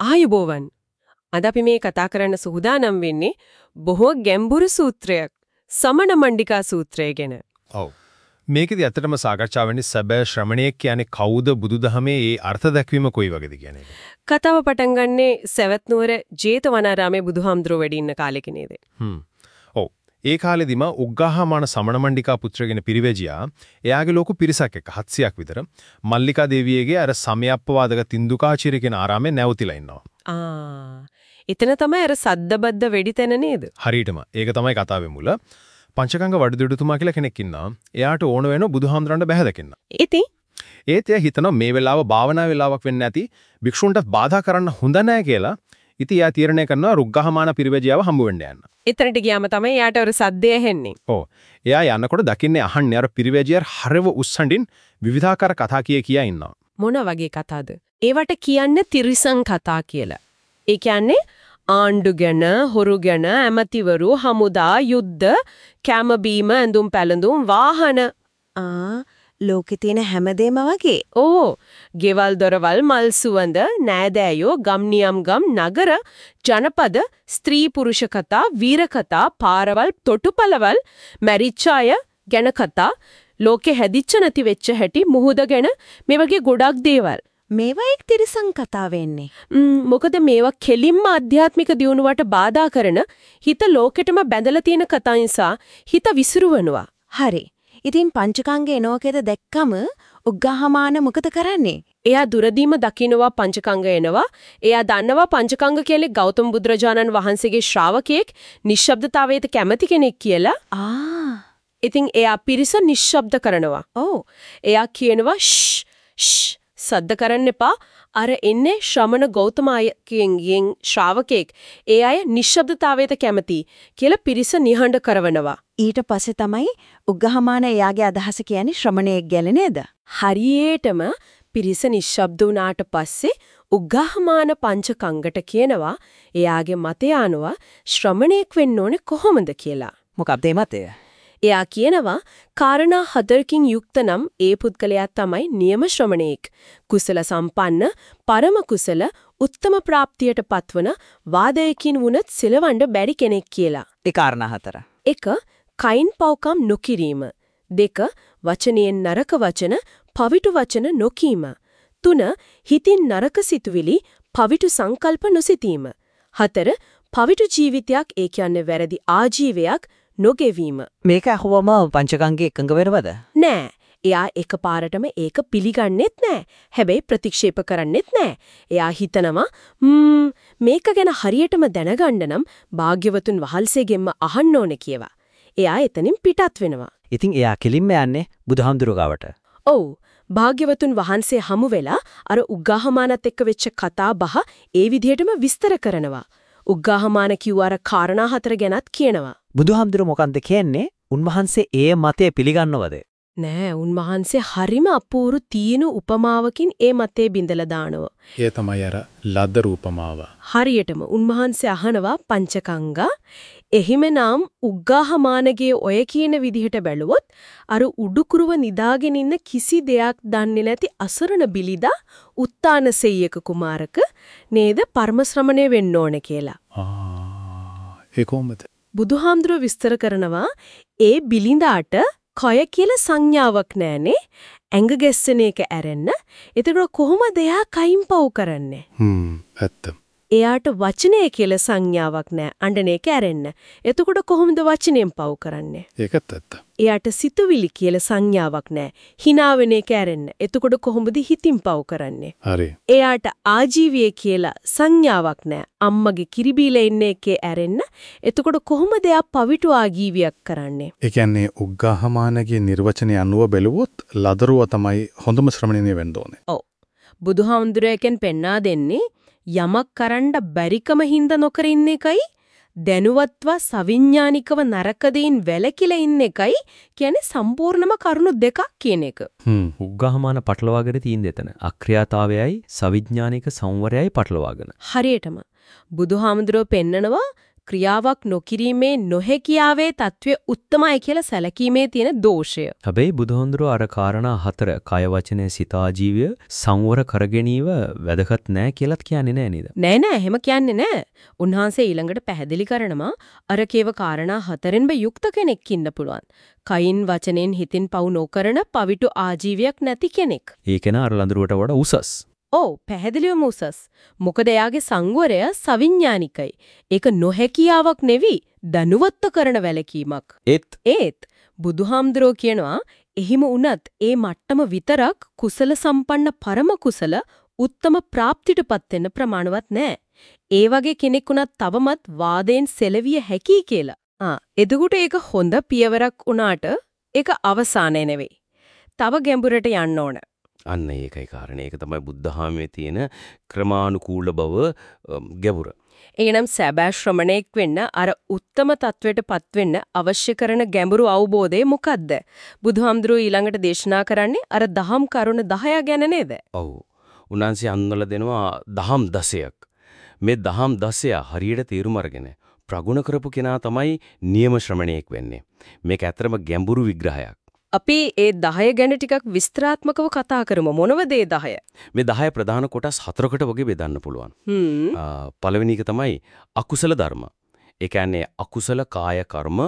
ආයුබෝවන්. අද අපි මේ කතා කරන්න සූදානම් වෙන්නේ බොහෝ ගැඹුරු සූත්‍රයක්. සමන මණ්ඩිකා සූත්‍රය ගැන. ඔව්. මේකෙදි ඇත්තටම සාකච්ඡා වෙන්නේ සැබෑ ශ්‍රමණයෙක් කියන්නේ කවුද බුදුදහමේ ඒ අර්ථ දැක්වීම කොයි වගේද කියන එක. කතාව පටන් ගන්නේ සවැත් නුවර ජේතවනාරාමේ බුදුහාමුදුරුවෝ වැඩ ඉන්න කාලෙක නේද? හ්ම්. ඒ කාලෙදිම උග්ගාහමාන සමන මණ්ඩිකා පුත්‍රගෙන පිරිවැජියා එයාගේ ලොකු පිරිසක් එක්ක 700ක් විතර මල්ලිකා දේවියගේ අර සමයප්පවාදක තින්දුකාචිර කියන ආරාමේ නැවතිලා ඉන්නවා. ආ. එතන තමයි අර සද්දබද්ද වෙඩි තැන නේද? හරියටම. ඒක තමයි කතාවේ මුල. පංචකංග වඩදිඩුතුමා කියලා කෙනෙක් ඉන්නවා. එයාට ඕන වෙනවා බුදුහාමුදුරන්ට බැහැ දකින්න. ඉතින් ඒත් එයා හිතනවා මේ වෙලාව භාවනා වෙලාවක් වෙන්න ඇති භික්ෂුන්ට බාධා කරන්න හොඳ නැහැ කියලා. ඉතින් එයා තීරණය කරනවා රුග්ගහමාන පිරිවැජියාව හම්බ වෙන්න යන්න. එතනට ගියාම තමයි යාට අර සද්දය ඇහෙන්නේ. ඔව්. එයා යනකොට දකින්නේ අහන්නේ අර පිරිවැජියාර හරව උස්සඬින් විවිධාකාර කතා කිය කියා ඉන්නවා. මොන වගේ කතාද? ඒවට කියන්නේ තිරිසන් කතා කියලා. ඒ කියන්නේ ආණ්ඩු ගැන, හොරු ගැන, ඇමතිවරු, හමුදා, යුද්ධ, කැම බීම, ඇඳුම් පැළඳුම්, වාහන ආ ලෝකේ තියෙන හැමදේම වගේ. ඕ ගෙවල් දොරවල් මල් සුවඳ නෑදෑයෝ ගම් නියම් ගම් නගර ජනපද ස්ත්‍රී පුරුෂ කතා වීර කතා පාරවල් තොටුපළවල් මැරිච්ච අය ගැන කතා ලෝකෙ හැදිච්ච නැති වෙච්ච හැටි මුහුද ගැන මේ වගේ ගොඩක් දේවල් මේවා එක් තිරසං කතා වෙන්නේ. මොකද මේවා කෙලින්ම ආධ්‍යාත්මික දියුණුවට බාධා කරන හිත ලෝකෙටම බැඳලා තියෙන කතා නිසා හිත විසිරුවනවා. හරි. ඉතින් පංචකාංගේ එනෝකේද දැක්කම උග්ගහමාන මොකද කරන්නේ? එයා දුරදීම දකින්නවා පංචකංග එනවා. එයා දන්නවා පංචකංග කියන්නේ ගෞතම බුදුරජාණන් වහන්සේගේ ශ්‍රාවකයෙක් නිශ්ශබ්දතාවයට කැමති කෙනෙක් කියලා. ආ ඉතින් එයා පිරිස නිශ්ශබ්ද කරනවා. ඔව් එයා කියනවා ෂ් ෂ් සද්ද කරන්න එපා. අර එන්නේ ශ්‍රමණ ගෞතමයන්ගෙන් ශ්‍රාවකෙක්. ඒ අය නිශ්ශබ්දතාවයට කැමති කියලා පිරිස නිහඬ කරවනවා. ඊට පස්සේ තමයි උග්ගහමාන එයාගේ අදහස කියන්නේ ශ්‍රමණයෙක් ගැන නේද? හරියටම පිරිස නිශ්ශබ්ද වුණාට පස්සේ උග්ගහමාන පංචකංගට කියනවා එයාගේ මතය අනුව ශ්‍රමණයෙක් වෙන්න ඕනේ කොහොමද කියලා. මොකක්ද ඒ මතය? එයා කියනවා කාරණා හතරකින් යුක්ත නම් ඒ පුද්ගලයා තමයි නියම ශ්‍රමණේක්. කුසල සම්පන්න, පරම කුසල, උත්තම ප්‍රාප්තියට පත්වන වාදයකින් වුණත් සිලවඬ බැරි කෙනෙක් කියලා. ඒ කාරණා හතර. 1. කයින් පව්කම් නොකිරීම. 2. වචනයෙන් නරක වචන, පවිටු වචන නොකීම. 3. හිතින් නරක සිතුවිලි, පවිටු සංකල්ප නොසිතීම. 4. පවිටු ජීවිතයක් ඒ කියන්නේ වැරදි ආජීවයක් නොගෙවීම. මේක අහුවම පංචකංගේ එකඟ වෙනවද? නෑ. එයා එකපාරටම ඒක පිළිගන්නෙත් නෑ. හැබැයි ප්‍රතික්ෂේප කරන්නෙත් නෑ. එයා හිතනවා ම්ම් මේක ගැන හරියටම දැනගන්න නම් භාග්‍යවතුන් වහන්සේගෙන්ම අහන්න ඕනේ කියලා. එයා එතනින් පිටත් වෙනවා. ඉතින් එයා කෙලින්ම යන්නේ බුදුහාමුදුරුවෝ. ඔව්. භාග්‍යවතුන් වහන්සේ හමු වෙලා අර උග්ගාහමානත් එක්ක වෙච්ච කතා බහ ඒ විදිහටම විස්තර කරනවා. උග්ගාහමාන කිව්ව අර කාරණා හතර ගැනත් කියනවා. බුදුහාමුදුරුවෝ මොකන්ද කියන්නේ? උන්වහන්සේ ඒ මතය පිළිගන්නවද? නෑ උන්වහන්සේ හරිම අපූරු තීන උපමාවකින් ඒ මතේ බිඳලා දානවා. ඒ තමයි අර ලද්ද රූපමාව. හරියටම උන්වහන්සේ අහනවා පංචකංගා එහිමනම් උග්ගාහමානගේ ඔය කියන විදිහට බැලුවොත් අර උඩුකුරුව නිදාගෙන ඉන්න කිසි දෙයක් දන්නේ නැති අසරණ බිලිදා උත්තාන සෙය්‍යක කුමාරක නේද පර්ම ශ්‍රමණය වෙන්න ඕන කියලා. ආ ඒ කොහොමද? බුදුහාමුදුරුව විස්තර කරනවා ඒ බිලිඳාට කය කියලා සංඥාවක් නැහනේ ඇඟ ගැස්සෙන එක ඇරෙන්න. එතකොට කොහොමද එයා කයින් පව් කරන්නේ? හ්ම් ඇත්ත. එයාට වචනය කියලා සංඥාවක් නැහැ. අඬන එක ඇරෙන්න. එතකොට කොහොමද වචනයෙන් පව් කරන්නේ? ඒකත් ඇත්ත. එයාට සිතුවිලි කියලා සංඥාවක් නැහැ. හිනාවෙන එක ඇරෙන්න. එතකොට කොහොමද හිතින් පව් කරන්නේ? හරි. එයාට ආජීවය කියලා සංඥාවක් නැහැ. අම්මගේ කිරිබීල ඉන්න එකේ ඇරෙන්න. එතකොට කොහොමද එයා පවිටු ආජීවයක් කරන්නේ? ඒ කියන්නේ උග්ගාහමානගේ නිර්වචනය අනුව බැලුවොත් ලදරුව තමයි හොඳම ශ්‍රමණිනිය වෙන්න ඕනේ. ඔව්. බුදුහාමුදුරයන් පෙන්වා දෙන්නේ යමක් කරන්න බැරිකම හින්දා නොකර ඉන්න එකයි දැනුවත්ව සවිඥානිකව නරක දෙයින් වැළකීලා ඉන්න එකයි කියන්නේ සම්පූර්ණම කරුණු දෙකක් කියන එක. හ්ම්. උග්ගහමාන පටලවාගෙන තියෙන දෙතන අක්‍රියාතාවයයි සවිඥානික සංවරයයි පටලවාගෙන. හරියටම බුදුහාමුදුරුව පෙන්නනවා ක්‍රියාවක් නොකිරීමේ නොහැකියාවේ తත්වය උත්තමයි කියලා සැලකීමේ තියෙන දෝෂය. හැබැයි බුදුහොඳුරෝ අර කාරණා හතර කය වචනේ සිතා ජීවය සංවර කරගැනීම වැදගත් නෑ කියලාත් කියන්නේ නෑ නේද? නෑ නෑ එහෙම කියන්නේ නෑ. උන්වහන්සේ ඊළඟට පැහැදිලි කරනවා අර කේව කාරණා හතරෙන්ම යුක්ත කෙනෙක් ඉන්න පුළුවන්. කයින් වචනෙන් හිතින් පවු නොකරන පවිටු ආජීවයක් නැති කෙනෙක්. ඒ කෙනා අර ලඳුරුවට වඩා උසස්. ඔව් පැහැදිලිවම උසස්. මොකද එයාගේ සංවරය සවිඥානිකයි. ඒක නොහැකියාවක් නෙවි දනුවත්ව කරන වැලකීමක්. ඒත් ඒත් බුදුහාමුදුරෝ කියනවා එහිම වුණත් ඒ මට්ටම විතරක් කුසල සම්පන්න පරම කුසල උත්තම ප්‍රාප්තියටපත් වෙන්න ප්‍රමාණවත් නෑ. ඒ වගේ කෙනෙක් වුණත් තවමත් වාදයෙන් සෙලවිය හැකියි කියලා. ආ එතකොට ඒක හොඳ පියවරක් වුණාට ඒක අවසානය නෙවෙයි. තව ගැඹුරට යන්න ඕන. අන්න ඒකයි කාරණේ. ඒක තමයි බුද්ධහාමයේ තියෙන ක්‍රමානුකූල බව ගැඹුර. එනම් සැබෑ ශ්‍රමණෙක් වෙන්න අර උත්තම තත්වයටපත් වෙන්න අවශ්‍ය කරන ගැඹුරු අවබෝධය මොකද්ද? බුදුහාමුදුරුවෝ ඊළඟට දේශනා කරන්නේ අර දහම් කරුණ 10 ගැන නේද? ඔව්. උන්වහන්සේ අන්වල දෙනවා දහම් දසයක්. මේ දහම් දසය හරියට තේරුම් අරගෙන ප්‍රගුණ කරපු කෙනා තමයි නියම ශ්‍රමණයෙක් වෙන්නේ. මේක ඇත්තටම ගැඹුරු විග්‍රහයක්. අපි ඒ 10 ගැන ටිකක් විස්තරාත්මකව කතා කරමු. මොනවද ඒ 10? මේ 10 ප්‍රධාන කොටස් හතරකට වගේ බෙදන්න පුළුවන්. හ්ම්. පළවෙනි එක තමයි අකුසල ධර්ම. ඒ කියන්නේ අකුසල කාය කර්ම,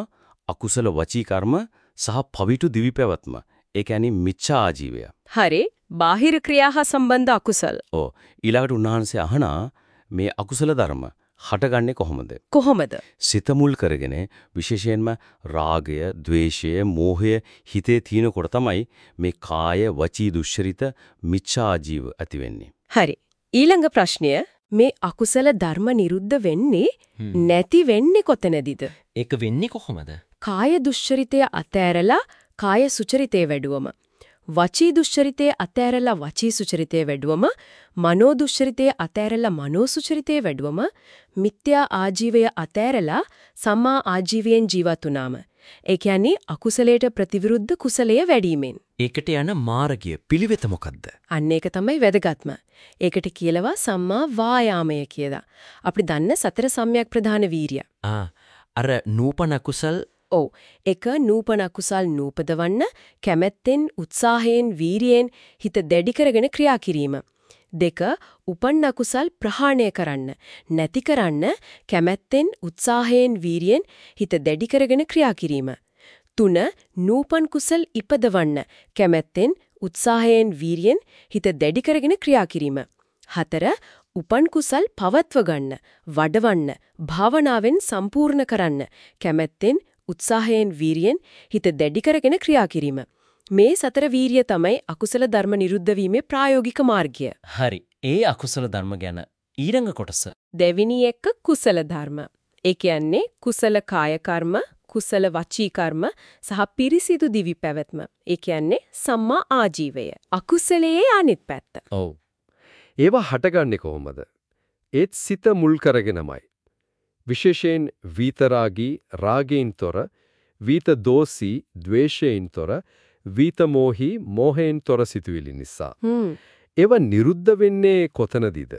අකුසල වචී කර්ම සහ පවිතු දිවි පැවැත්ම. ඒ කියන්නේ මිච්ඡා ආජීවය. හරි. බාහිර ක්‍රියා හා සම්බන්ධ අකුසල්. ඔව්. ඊළඟට උන්වහන්සේ අහනා මේ අකුසල ධර්ම හටගන්නේ කොහොමද? කොහොමද? සිත මුල් කරගෙන විශේෂයෙන්ම රාගය, ద్వේෂය, මෝහය හිතේ තියෙනකොට තමයි මේ කාය වචී දුශ්චරිත මිච්ඡා ජීව ඇති වෙන්නේ. හරි. ඊළඟ ප්‍රශ්නය මේ අකුසල ධර්ම නිරුද්ධ වෙන්නේ නැති වෙන්නේ කොතනදීද? ඒක වෙන්නේ කොහොමද? කාය දුශ්චරිතය අතෑරලා කාය සුචරිතය වැඩුවම වචී දුශ්චරිතය අතෑරලා වචී සුචරිතය වැඩුවම මනෝ දුශ්චරිතය අතෑරලා මනෝ සුචරිතය වැඩුවම මිත්‍යා ආජීවය අතෑරලා සම්මා ආජීවයෙන් ජීවත් වුණාම ඒ කියන්නේ අකුසලයට ප්‍රතිවිරුද්ධ කුසලය වැඩිමෙන් ඒකට යන මාර්ගය පිළිවෙත මොකද්ද? අන්න ඒක තමයි වැදගත්ම. ඒකට කියලවා සම්මා වායාමය කියලා. අපි දන්න සතර සම්‍යක් ප්‍රධාන වීරිය. ආ අර නූපන කුසල් ඔව්. එක නූපන කුසල් නූපදවන්න කැමැත්තෙන් උත්සාහයෙන් වීරියෙන් හිත දැඩි කරගෙන ක්‍රියා කිරීම. දෙක උපන්න කුසල් ප්‍රහාණය කරන්න නැති කරන්න කැමැත්තෙන් උත්සාහයෙන් වීරියෙන් හිත දැඩි කරගෙන ක්‍රියා කිරීම. තුන නූපන් කුසල් ඉපදවන්න කැමැත්තෙන් උත්සාහයෙන් වීරියෙන් හිත දැඩි කරගෙන ක්‍රියා කිරීම. හතර උපන් කුසල් පවත්ව ගන්න වඩවන්න භාවනාවෙන් සම්පූර්ණ කරන්න කැමැත්තෙන් උත්සාහයෙන් වීරියෙන් හිත දැඩි කරගෙන ක්‍රියා කිරීම. මේ සතර වීරිය තමයි අකුසල ධර්ම නිරුද්ධ වීමේ ප්‍රායෝගික මාර්ගය. හරි. ඒ අකුසල ධර්ම ගැන ඊළඟ කොටස. දෙවිනි එක කුසල ධර්ම. ඒ කියන්නේ කුසල කාය කර්ම, කුසල වචී කර්ම සහ පිරිසිදු දිවි පැවැත්ම. ඒ කියන්නේ සම්මා ආජීවය. අකුසලයේ අනිත් පැත්ත. ඔව්. ඒවා හටගන්නේ කොහොමද? ඒත් සිත මුල් කරගෙනමයි. විශේෂයෙන් විතරාගී රාගයෙන් තොර, විත දෝසී ද්වේෂයෙන් තොර, විත මොහි මෝහයෙන් තොර සිතුවිලි නිසා. ඒවා නිරුද්ධ වෙන්නේ කොතනදීද?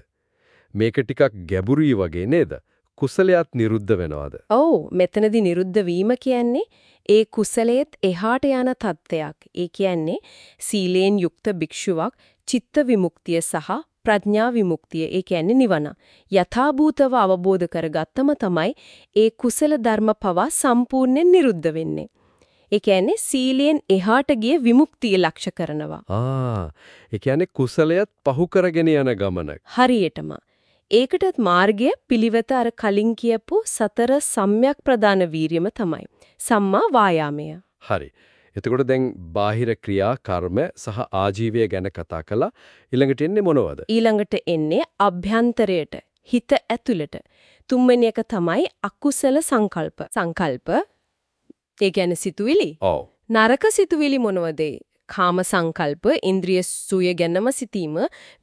මේක ටිකක් ගැඹුරුයි වගේ නේද? කුසලයක් නිරුද්ධ වෙනවද? ඔව් මෙතනදී නිරුද්ධ වීම කියන්නේ ඒ කුසලයේත් එහාට යන තත්ත්වයක්. ඒ කියන්නේ සීලෙන් යුක්ත භික්ෂුවක් චිත්ත විමුක්තිය සහ ප්‍රඥා විමුක්තිය ඒ කියන්නේ නිවන. යථාභූතව අවබෝධ කරගත්තම තමයි ඒ කුසල ධර්ම පවා සම්පූර්ණයෙන් නිරුද්ධ වෙන්නේ. ඒ කියන්නේ සීලෙන් එහාට ගිය විමුක්තිය ලක්ෂ කරනවා. ආ, ඒ කියන්නේ කුසලයක් පහු කරගෙන යන ගමනක්. හරියටම. ඒකටත් මාර්ගය පිළිවෙත අර කලින් කියපු සතර සම්‍යක් ප්‍රදාන වීරියම තමයි. සම්මා වායාමය. හරි. එතකොට දැන් බාහිර ක්‍රියා කර්ම සහ ආජීවය ගැන කතා කළා. ඊළඟට එන්නේ මොනවද? ඊළඟට එන්නේ අභ්‍යන්තරයට හිත ඇතුළට. තුන්වෙනි එක තමයි අකුසල සංකල්ප. සංකල්ප ඒ කියන්නේ සිතුවිලි. ඔව්. නරක සිතුවිලි මොනවද? කාම සංකල්ප, ඉන්ද්‍රිය සුය ගැනම සිතීම,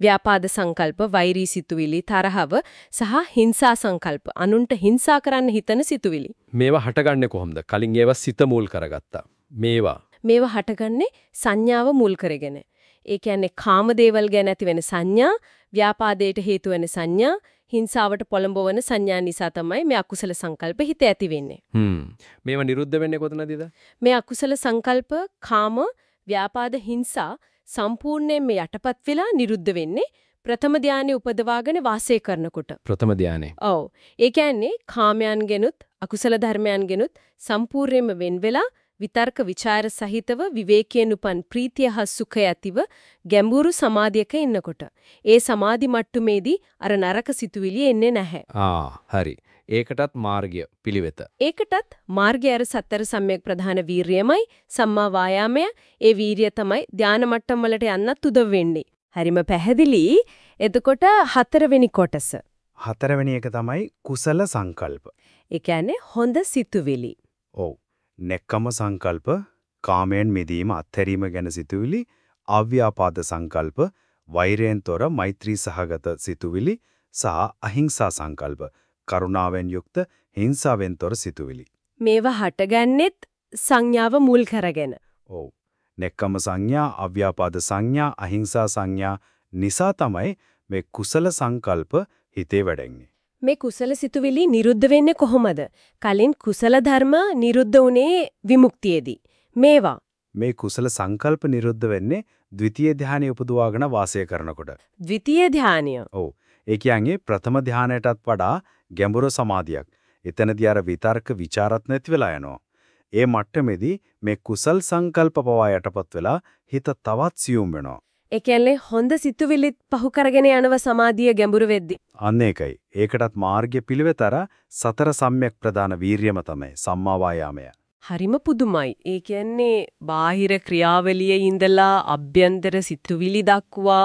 ව්‍යාපාද සංකල්ප, වෛරී සිතුවිලි, තරහව සහ හිංසා සංකල්ප. අනුන්ට හිංසා කරන්න හිතන සිතුවිලි. මේවා හටගන්නේ කොහොමද? කලින් ඒවා සිත මුල් කරගත්තා. මේවා මේවා හටගන්නේ සංඥාව මුල් කරගෙන. ඒ කියන්නේ කාම දේවල් ගැන ඇති වෙන සංඥා, ව්‍යාපාදයට හේතු වෙන සංඥා, හිංසාවට පොළඹවන සංඥා නිසා තමයි මේ අකුසල සංකල්ප හිත ඇති වෙන්නේ. හ්ම්. මේවා නිරුද්ධ වෙන්නේ කොතනදීද? මේ අකුසල සංකල්ප කාම ව්‍යාපාද හිංසා සම්පූර්ණයෙන්ම යටපත් වෙලා නිරුද්ධ වෙන්නේ ප්‍රථම ධානය උපදවාගෙන වාසය කරනකොට. ප්‍රථම ධානයේ. ඔව්. ඒ කියන්නේ කාමයන්ගෙනුත් අකුසල ධර්මයන්ගෙනුත් සම්පූර්ණයෙන්ම වෙන් වෙලා විතර්ක ਵਿਚාර සහිතව විවේකයෙන් උපන් ප්‍රීතිය හා සුඛය ඇතිව ගැඹුරු සමාධියක ඉන්නකොට. ඒ සමාධි මට්ටමේදී අර නරක සිතුවිලි එන්නේ නැහැ. ආ හරි. ඒකටත් මාර්ගය පිළිවෙත. ඒකටත් මාර්ගය අර සතර සම්‍යක් ප්‍රධාන වීරියමයි සම්මා වායාමය ඒ වීරිය තමයි ධානා මට්ටම් වලට යන්නත් උදව් වෙන්නේ. හරිම පැහැදිලි. එතකොට හතරවෙනි කොටස. හතරවෙනි එක තමයි කුසල සංකල්ප. ඒ කියන්නේ හොඳ සිතුවිලි. ඔව්. නෙක්කම සංකල්ප, කාමයෙන් මිදීම අත්හැරීම ගැන සිතුවිලි, අව්‍යාපාද සංකල්ප, වෛරයෙන් තොර මෛත්‍රී සහගත සිතුවිලි සහ අහිංසා සංකල්ප, කරුණාවෙන් යුක්ත හිංසාවෙන් තොර සිතුවිලි. මේවා හටගන්නෙත් සංඥාව මුල් කරගෙන. ඔව්. නෙක්කම සංඥා, අව්‍යාපාද සංඥා, අහිංසා සංඥා නිසා තමයි මේ කුසල සංකල්ප හිතේ වැඩෙන්නේ. මේ කුසල සිතුවිලි නිරුද්ධ වෙන්නේ කොහොමද? කලින් කුසල ධර්ම නිරුද්ධ වුණේ විමුක්තියේදී. මේවා මේ කුසල සංකල්ප නිරුද්ධ වෙන්නේ ද්විතීය ධානය උපදවාගෙන වාසය කරනකොට. ද්විතීය ධානය. ඔව්. ඒ කියන්නේ ප්‍රථම ධානයටත් වඩා ගැඹුරු සමාධියක්. එතනදී අර විතර්ක ਵਿਚාරත් නැති වෙලා යනවා. ඒ මට්ටමේදී මේ කුසල් සංකල්ප පවා යටපත් වෙලා හිත තවත් සියුම් වෙනවා. ඒ කියන්නේ හොඳ සිතුවිලිත් පහු කරගෙන යනව සමාධිය ගැඹුරු වෙද්දී. අන්න ඒකයි. ඒකටත් මාර්ගය පිළිවෙතර සතර සම්‍යක් ප්‍රදාන වීරියම තමයි සම්මා වායාමය. හරිම පුදුමයි. ඒ කියන්නේ බාහිර ක්‍රියාවලියේ ඉඳලා අභ්‍යන්තර සිතුවිලි දක්වා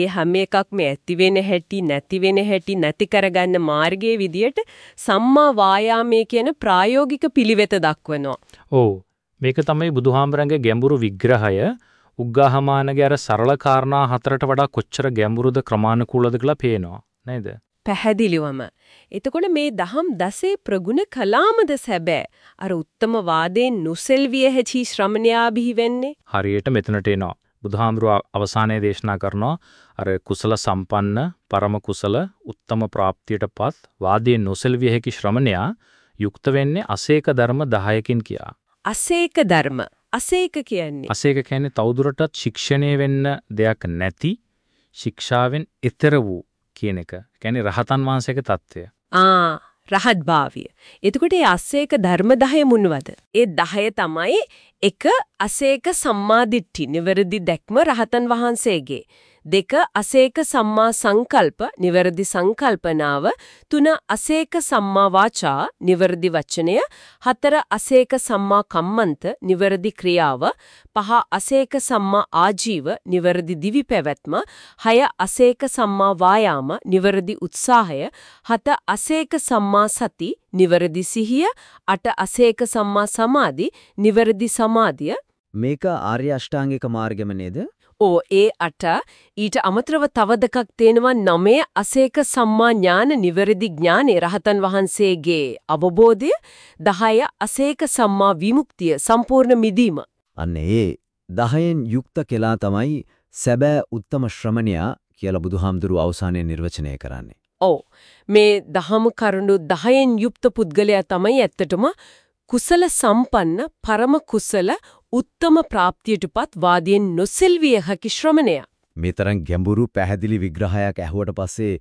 ඒ හැම එකක්ම ඇති වෙන හැටි නැති වෙන හැටි නැති කරගන්න මාර්ගයේ විදියට සම්මා වායාමයේ කියන ප්‍රායෝගික පිළිවෙත දක්වනවා. ඔව්. මේක තමයි බුදුහාමරංගේ ගැඹුරු විග්‍රහය. උග්ගාහමානගේ අර සරල කාරණා හතරට වඩා කොච්චර ගැඹුරුද ක්‍රමානුකූලද කියලා පේනවා. නේද? පැහැදිලිවම. එතකොට මේ දහම් දසේ ප්‍රගුණ කලාමද සැබෑ. අර උත්තම වාදයෙන් නොසෙල්විය හැචි ශ්‍රමණයා බිහි වෙන්නේ. හරියට මෙතනට එනවා. බුදුහාමුදුරුව අවසානයේ දේශනා කරනවා අර කුසල සම්පන්න පරම කුසල උත්තම ප්‍රාප්තියටපත් වාදයෙන් නොසෙල්විය හැකි ශ්‍රමණයා යුක්ත වෙන්නේ අසේක ධර්ම 10කින් කියා. අසේක ධර්ම. අසේක කියන්නේ. අසේක කියන්නේ තවදුරටත් ශික්ෂණය වෙන්න දෙයක් නැති ශික්ෂාවෙන් එතර වූ කියන එක. කියන්නේ රහතන් වහන්සේගේ తত্ত্বය. ආ රහත් භාවය. එතකොට ඒ අසේක ධර්ම 10 මුන්වද? ඒ 10 තමයි එක අසේක සම්මාදිට්ඨි නිවැරදි දැක්ම රහතන් වහන්සේගේ. දෙක අසේක සම්මා සංකල්ප නිවැරදි සංකල්පනාව තුන අසේක සම්මා වාචා නිවැරදි වචනය හතර අසේක සම්මා කම්මන්ත නිවැරදි ක්‍රියාව පහ අසේක සම්මා ආජීව නිවැරදි දිවි පැවැත්ම හය අසේක සම්මා වායාම නිවැරදි උත්සාහය හත අසේක සම්මා සති නිවැරදි සිහිය අට අසේක සම්මා සමාධි නිවැරදි සමාධිය මේක ආර්ය අෂ්ටාංගික මාර්ගෙම නේද? ඕ ඒ අට ඊට අමතරව තව දෙකක් තේනවා නමය අසේක සම්මා ඥාන නිවැරදි ඥානේ රහතන් වහන්සේගේ අවබෝධය 10 අසේක සම්මා විමුක්තිය සම්පූර්ණ මිදීම අන්න ඒ 10න් යුක්ත කෙලා තමයි සැබෑ උත්තම ශ්‍රමණයා කියලා බුදුහාමුදුරුව අවසානයේ නිර්වචනය කරන්නේ. ඔව් මේ දහම කරුණු 10න් යුක්ත පුද්ගලයා තමයි ඇත්තටම කුසල සම්පන්න පරම කුසල උත්තම ප්‍රාප්තියටපත් වාදයෙන් නොසෙල්විය හැකි ශ්‍රමණයා. මේ තරම් ගැඹුරු පැහැදිලි විග්‍රහයක් ඇහුවට පස්සේ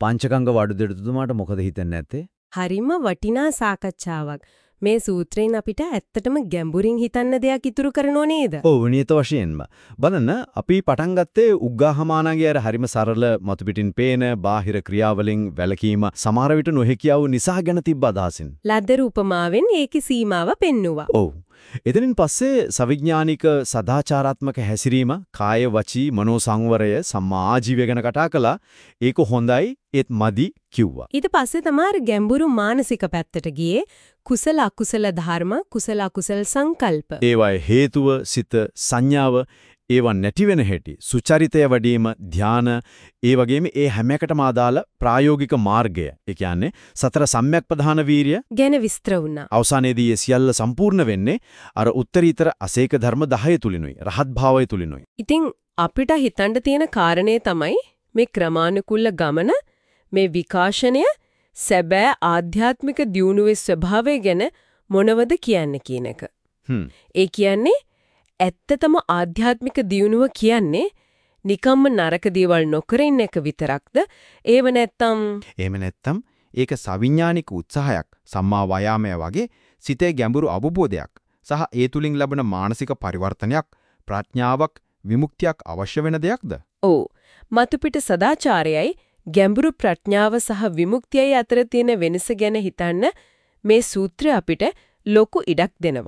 පංචකංග වඩුදෙඩතුමාට මොකද හිතෙන්නේ නැත්තේ? හරිම වටිනා සාකච්ඡාවක්. මේ සූත්‍රයෙන් අපිට ඇත්තටම ගැඹුරින් හිතන්න දෙයක් ඉතුරු කරනෝ නේද? ඔව් නියත වශයෙන්ම. බලන්න අපි පටන් ගත්තේ උග්ගාහමානගේ අර හරිම සරල මතු පිටින් පේන බාහිර ක්‍රියාවලින් වැළකීම සමහර විට නොහැකියාව නිසා ගැන තිබ්බ අදහසින්. ලද්දර උපමාවෙන් ඒකේ සීමාව පෙන්නුවා. ඔව්. එතනින් පස්සේ සවිඥානික සදාචාරාත්මක හැසිරීම කාය වචී මනෝ සංවරය සම්මා ආජීවය ගැන කතා කළා. ඒක හොඳයි ඒත් මදි කිව්වා. ඊට පස්සේ තමයි ගැඹුරු මානසික පැත්තට ගියේ. කුසල අකුසල ධර්ම කුසල අකුසල සංකල්ප. ඒවයි හේතුව සිත සංඥාව ඒවා නැති වෙන හැටි සුචරිතය වැඩිම ධාන ඒ වගේම ඒ හැම එකටම අදාළ ප්‍රායෝගික මාර්ගය. ඒ කියන්නේ සතර සම්‍යක් ප්‍රධාන වීරිය ගැන විස්තර වුණා. අවසානයේදී ඒ සියල්ල සම්පූර්ණ වෙන්නේ අර උත්තරීතර අසේක ධර්ම 10 තුලිනුයි රහත් භාවය තුලිනුයි. ඉතින් අපිට හිතන්න තියෙන කාරණේ තමයි මේ ක්‍රමානුකූල ගමන මේ විකාශනය සැබෑ ආධ්‍යාත්මික දියුණුවේ ස්වභාවය ගැන මොනවද කියන්නේ කියන එක. ඒ කියන්නේ ඇත්තතම ආධ්‍යාත්මික දියුණුව කියන්නේ නිකම්ම නරක දේවල් නොකර ඉන්න එක විතරක්ද? ඒව නැත්තම් එහෙම නැත්නම් ඒක සවිඥානික උත්සාහයක් සම්මා වයාමය වගේ සිතේ ගැඹුරු අවබෝධයක් සහ ඒ තුලින් ලැබෙන මානසික පරිවර්තනයක් ප්‍රඥාවක් විමුක්තියක් අවශ්‍ය වෙන දෙයක්ද? ඔව් මතුපිට සදාචාරයයි ගැඹුරු ප්‍රඥාව සහ විමුක්තියයි අතර තියෙන වෙනස ගැන හිතන්න මේ සූත්‍රය අපිට ලොකු ඉඩක් දෙනවා.